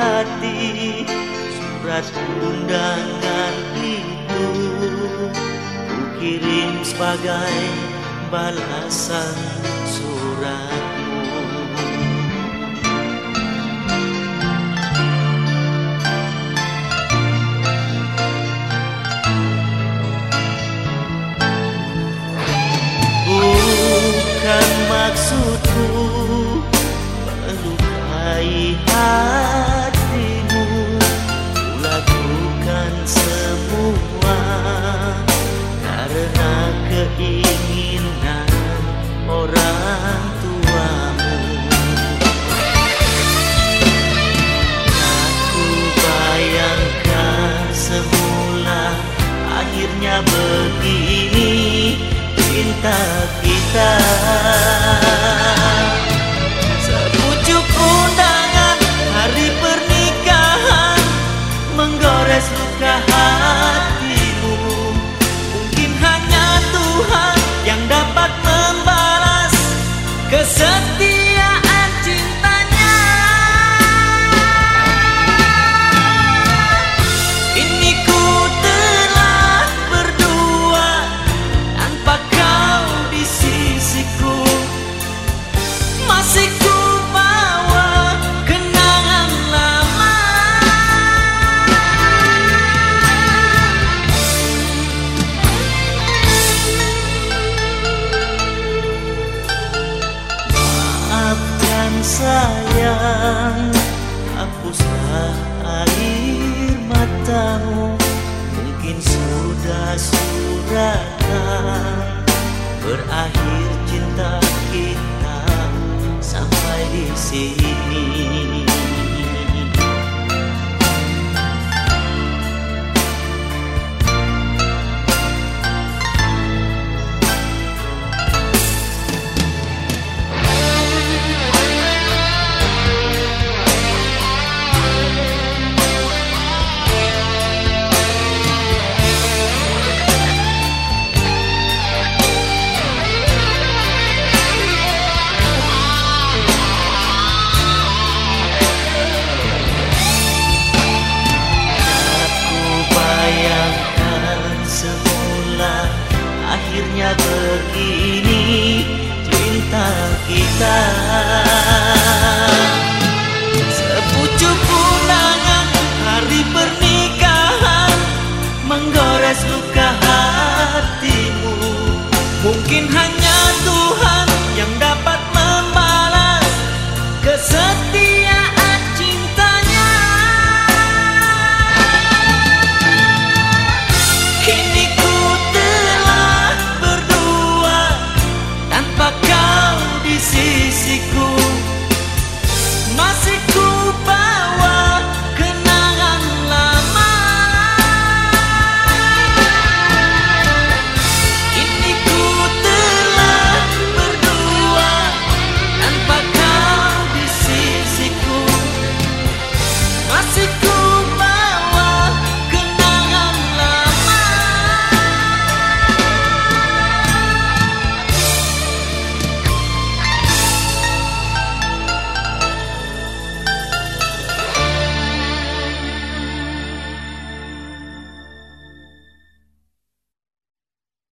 Surat undangan itu Ku kirim sebagai balasan suratmu. Bukan maksudku melukai hatimu kita-kita hilang Hapuslah air matamu. Mungkin sudah suratan Berakhir Mungkin hanya Tuhan